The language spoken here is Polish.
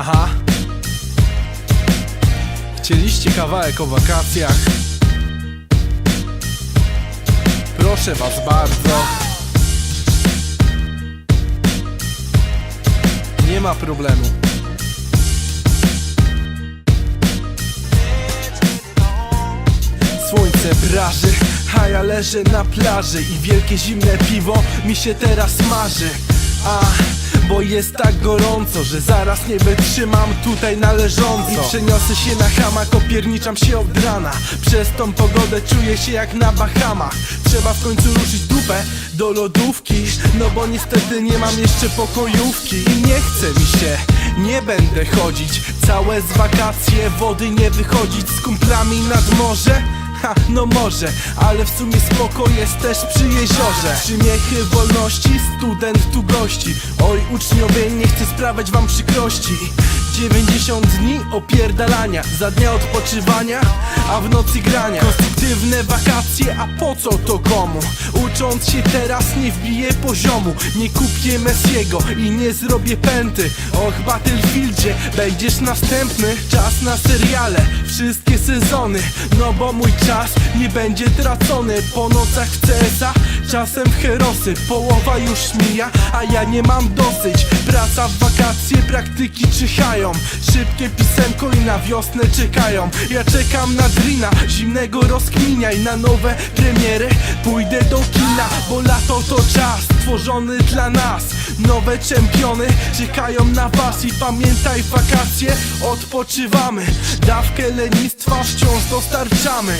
Aha. Chcieliście kawałek o wakacjach? Proszę was bardzo. Nie ma problemu. Słońce praży, a ja leżę na plaży I wielkie zimne piwo mi się teraz marzy A, bo jest tak gorąco, że zaraz nie wytrzymam tutaj należąco. I przeniosę się na hamak, opierniczam się od rana. Przez tą pogodę czuję się jak na Bahamach. Trzeba w końcu ruszyć dupę do lodówki No bo niestety nie mam jeszcze pokojówki. I nie chce mi się, nie będę chodzić. Całe z wakacje, wody nie wychodzić Z kumplami nad morze Ha, no może, ale w sumie spoko jest też przy jeziorze. Przymiechy wolności, student tu gości. Oj uczniowie, nie chcę sprawiać wam przykrości. 90 dni opierdalania Za dnia odpoczywania, a w nocy grania. Konstruktywne wakacje, a po co to komu? Ucząc się teraz nie wbiję poziomu. Nie kupię Messiego i nie zrobię pęty. Och Battlefieldzie, będziesz następny. Czas na seriale, wszystkie sezony. No bo mój czas nie będzie tracony Po nocach w czasem w Herosy Połowa już mija, a ja nie mam dosyć. Praca w wakacje, praktyki czyhają Szybkie pisemko i na wiosnę czekają. Ja czekam na Drina, zimnego rozkminiaj Na nowe premiery pójdę do kina Bo lato to czas stworzony dla nas. Nowe czempiony czekają na was I pamiętaj wakacje, odpoczywamy. Dawkę lenistwa wciąż dostarczamy